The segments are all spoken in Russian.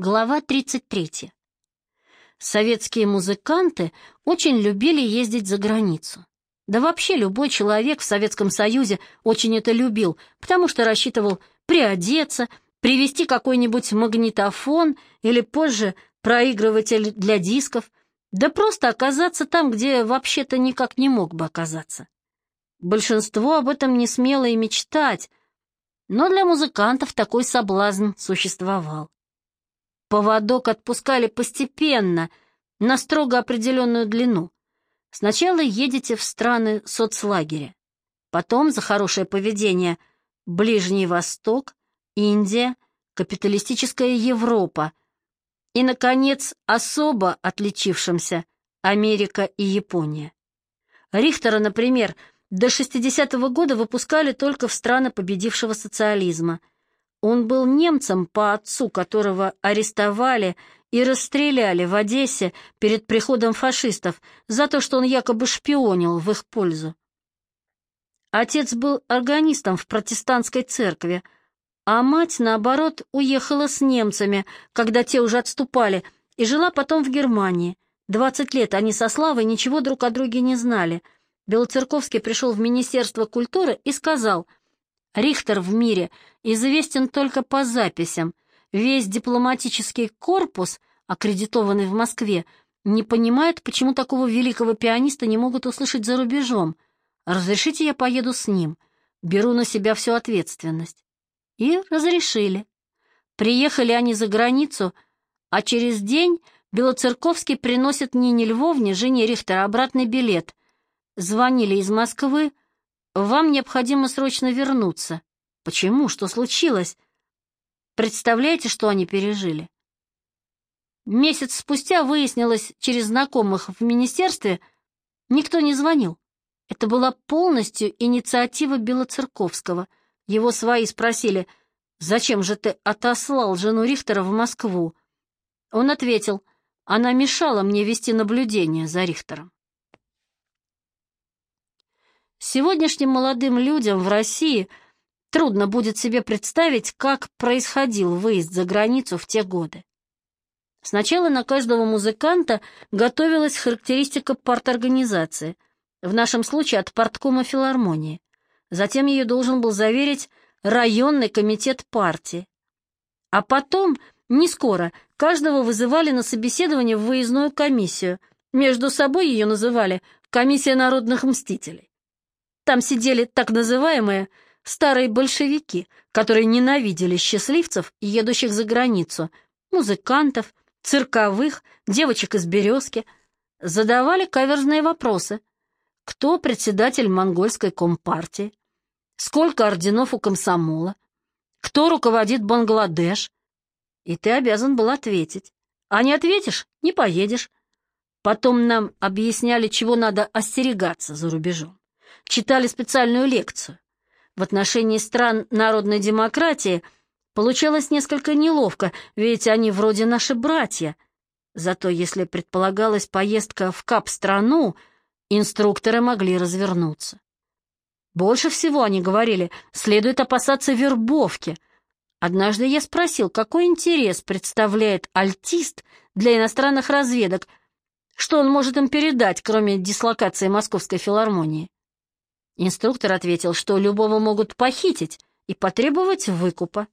Глава 33. Советские музыканты очень любили ездить за границу. Да вообще любой человек в Советском Союзе очень это любил, потому что рассчитывал приодеться, привезти какой-нибудь магнитофон или позже проигрыватель для дисков, да просто оказаться там, где вообще-то никак не мог бы оказаться. Большинство об этом не смело и мечтать, но для музыкантов такой соблазн существовал. Поводок отпускали постепенно, на строго определенную длину. Сначала едете в страны соцлагеря, потом за хорошее поведение Ближний Восток, Индия, капиталистическая Европа и, наконец, особо отличившимся Америка и Япония. Рихтера, например, до 60-го года выпускали только в страны победившего социализма – он был немцем по отцу, которого арестовали и расстреляли в Одессе перед приходом фашистов за то, что он якобы шпионил в их пользу. Отец был органистом в протестантской церкви, а мать, наоборот, уехала с немцами, когда те уже отступали, и жила потом в Германии. Двадцать лет они со Славой ничего друг о друге не знали. Белоцерковский пришел в Министерство культуры и сказал — Рихтер в мире известен только по записям. Весь дипломатический корпус, аккредитованный в Москве, не понимает, почему такого великого пианиста не могут услышать за рубежом. Разрешите, я поеду с ним. Беру на себя всю ответственность. И разрешили. Приехали они за границу, а через день Белоцерковский приносит Нине Львовне, жене Рихтера, обратный билет. Звонили из Москвы, вам необходимо срочно вернуться. Почему? Что случилось? Представляете, что они пережили? Месяц спустя выяснилось через знакомых в министерстве, никто не звонил. Это была полностью инициатива Белоцерковского. Его свои спросили, «Зачем же ты отослал жену Рихтера в Москву?» Он ответил, «Она мешала мне вести наблюдение за Рихтером». Сегодняшним молодым людям в России трудно будет себе представить, как происходил выезд за границу в те годы. Сначала на каждого музыканта готовилась характеристика парторганизации, в нашем случае от парткома филармонии. Затем ее должен был заверить районный комитет партии. А потом, не скоро, каждого вызывали на собеседование в выездную комиссию. Между собой ее называли «Комиссия народных мстителей». Там сидели так называемые старые большевики, которые ненавидели счастливцев, едущих за границу, музыкантов, цирковых, девочек из «Березки», задавали каверзные вопросы. Кто председатель монгольской компартии? Сколько орденов у комсомола? Кто руководит Бангладеш? И ты обязан был ответить. А не ответишь — не поедешь. Потом нам объясняли, чего надо остерегаться за рубежом читали специальную лекцию. В отношении стран народной демократии получалось несколько неловко, ведь они вроде наши братья. Зато если предполагалась поездка в кап-страну, инструкторы могли развернуться. Больше всего, они говорили, следует опасаться вербовки. Однажды я спросил, какой интерес представляет альтист для иностранных разведок, что он может им передать, кроме дислокации Московской филармонии. Инструктор ответил, что любого могут похитить и потребовать выкупа.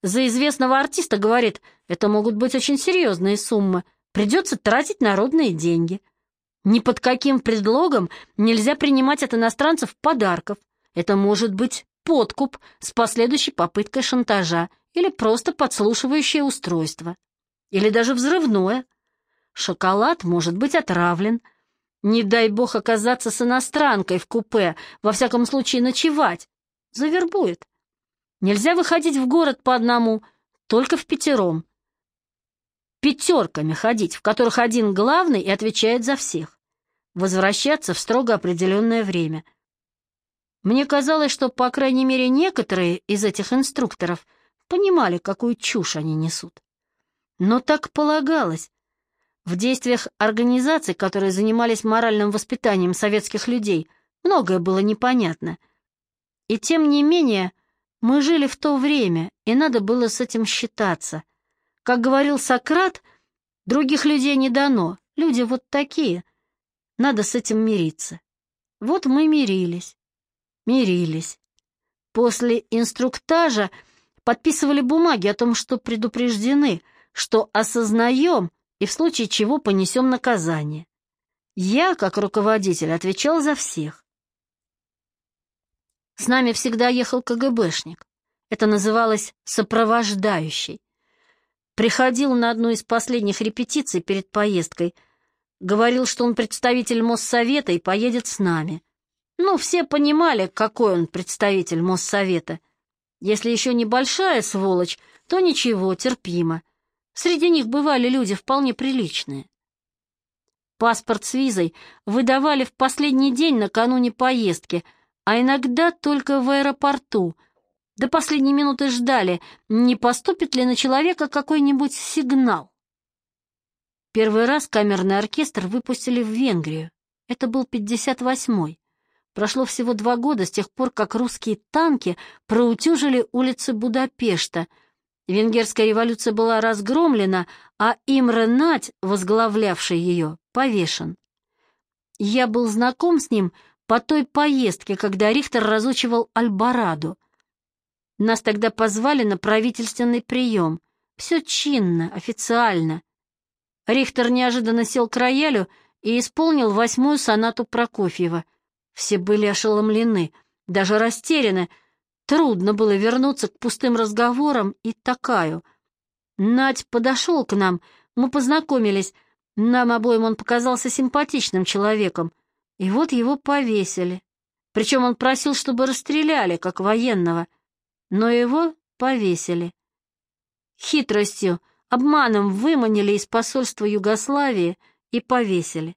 За известного артиста, говорит, это могут быть очень серьезные суммы, придется тратить народные деньги. Ни под каким предлогом нельзя принимать от иностранцев подарков. Это может быть подкуп с последующей попыткой шантажа или просто подслушивающее устройство. Или даже взрывное. Шоколад может быть отравлен – не дай бог оказаться с иностранкой в купе, во всяком случае ночевать. Завербует. Нельзя выходить в город по одному, только в пятером. Пятерками ходить, в которых один главный и отвечает за всех. Возвращаться в строго определенное время. Мне казалось, что, по крайней мере, некоторые из этих инструкторов понимали, какую чушь они несут. Но так полагалось, в действиях организаций, которые занимались моральным воспитанием советских людей, многое было непонятно. И тем не менее, мы жили в то время, и надо было с этим считаться. Как говорил Сократ, других людей не дано, люди вот такие. Надо с этим мириться. Вот мы мирились. Мирились. После инструктажа подписывали бумаги о том, что предупреждены, что осознаем и в случае чего понесем наказание. Я, как руководитель, отвечал за всех. С нами всегда ехал КГБшник. Это называлось «сопровождающий». Приходил на одну из последних репетиций перед поездкой. Говорил, что он представитель Моссовета и поедет с нами. Ну, все понимали, какой он представитель Моссовета. Если еще небольшая сволочь, то ничего, терпимо. Среди них бывали люди вполне приличные. Паспорт с визой выдавали в последний день накануне поездки, а иногда только в аэропорту. До последней минуты ждали, не поступит ли на человека какой-нибудь сигнал. Первый раз камерный оркестр выпустили в Венгрию. Это был 58-й. Прошло всего два года с тех пор, как русские танки проутюжили улицы Будапешта. Венгерская революция была разгромлена, а Имре Надь, возглавлявший ее, повешен. Я был знаком с ним по той поездке, когда Рихтер разучивал Альбараду. Нас тогда позвали на правительственный прием. Все чинно, официально. Рихтер неожиданно сел к роялю и исполнил восьмую сонату Прокофьева — все были ошеломлены, даже растеряны. Трудно было вернуться к пустым разговорам и такаю. Надь подошел к нам, мы познакомились. Нам обоим он показался симпатичным человеком. И вот его повесили. Причем он просил, чтобы расстреляли, как военного. Но его повесили. Хитростью, обманом выманили из посольства Югославии и повесили.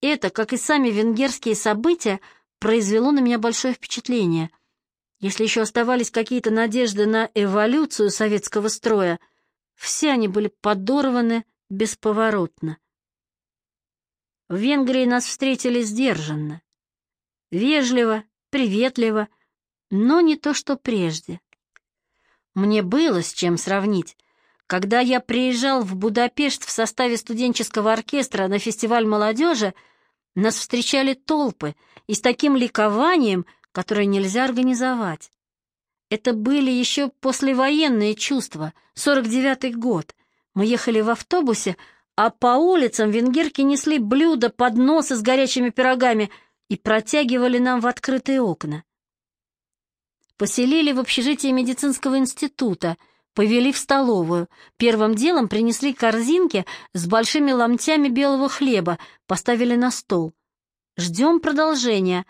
Это, как и сами венгерские события, произвело на меня большое впечатление. Если еще оставались какие-то надежды на эволюцию советского строя, все они были подорваны бесповоротно. В Венгрии нас встретили сдержанно. Вежливо, приветливо, но не то, что прежде. Мне было с чем сравнить. Когда я приезжал в Будапешт в составе студенческого оркестра на фестиваль молодежи, нас встречали толпы и с таким ликованием, которое нельзя организовать. Это были еще послевоенные чувства, 49-й год. Мы ехали в автобусе, а по улицам венгерки несли блюда, подносы с горячими пирогами и протягивали нам в открытые окна. Поселили в общежитии медицинского института — Повели в столовую. Первым делом принесли корзинки с большими ломтями белого хлеба, поставили на стол. Ждем продолжения.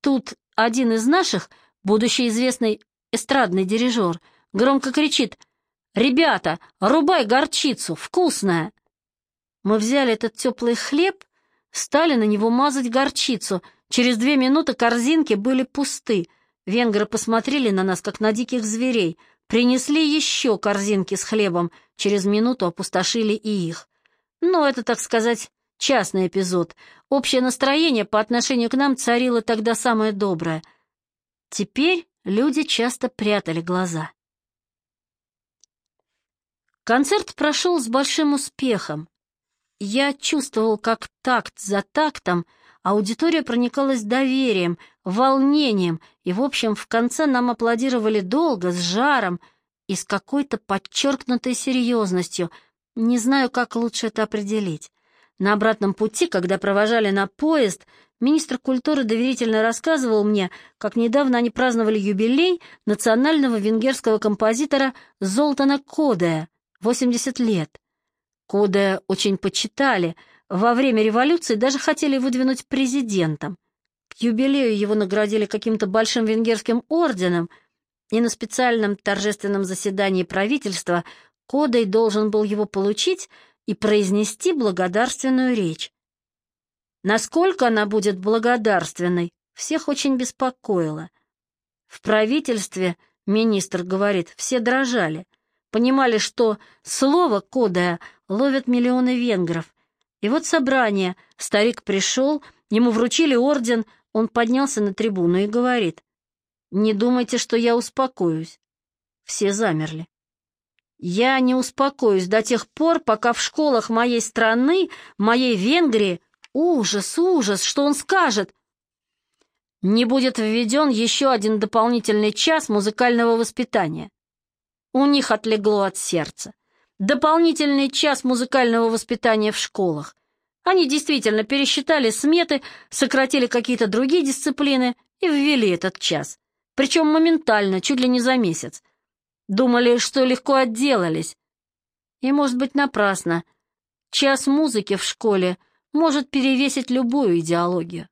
Тут один из наших, будущий известный эстрадный дирижер, громко кричит «Ребята, рубай горчицу, вкусная!» Мы взяли этот теплый хлеб, стали на него мазать горчицу. Через две минуты корзинки были пусты. Венгры посмотрели на нас, как на диких зверей — Принесли еще корзинки с хлебом, через минуту опустошили и их. Но это, так сказать, частный эпизод. Общее настроение по отношению к нам царило тогда самое доброе. Теперь люди часто прятали глаза. Концерт прошел с большим успехом. Я чувствовал, как такт за тактом аудитория проникалась доверием, волнением, и, в общем, в конце нам аплодировали долго, с жаром и с какой-то подчеркнутой серьезностью. Не знаю, как лучше это определить. На обратном пути, когда провожали на поезд, министр культуры доверительно рассказывал мне, как недавно они праздновали юбилей национального венгерского композитора Золтана Кодая, 80 лет. Кодая очень почитали, во время революции даже хотели выдвинуть президентом. К юбилею его наградили каким-то большим венгерским орденом, и на специальном торжественном заседании правительства Кодой должен был его получить и произнести благодарственную речь. Насколько она будет благодарственной, всех очень беспокоило. В правительстве, министр говорит, все дрожали, понимали, что слово Кодая ловят миллионы венгров. И вот собрание, старик пришел, ему вручили орден, он поднялся на трибуну и говорит, «Не думайте, что я успокоюсь». Все замерли. Я не успокоюсь до тех пор, пока в школах моей страны, моей Венгрии, ужас, ужас, что он скажет, не будет введен еще один дополнительный час музыкального воспитания. У них отлегло от сердца. Дополнительный час музыкального воспитания в школах. Они действительно пересчитали сметы, сократили какие-то другие дисциплины и ввели этот час. Причем моментально, чуть ли не за месяц. Думали, что легко отделались. И, может быть, напрасно. Час музыки в школе может перевесить любую идеологию.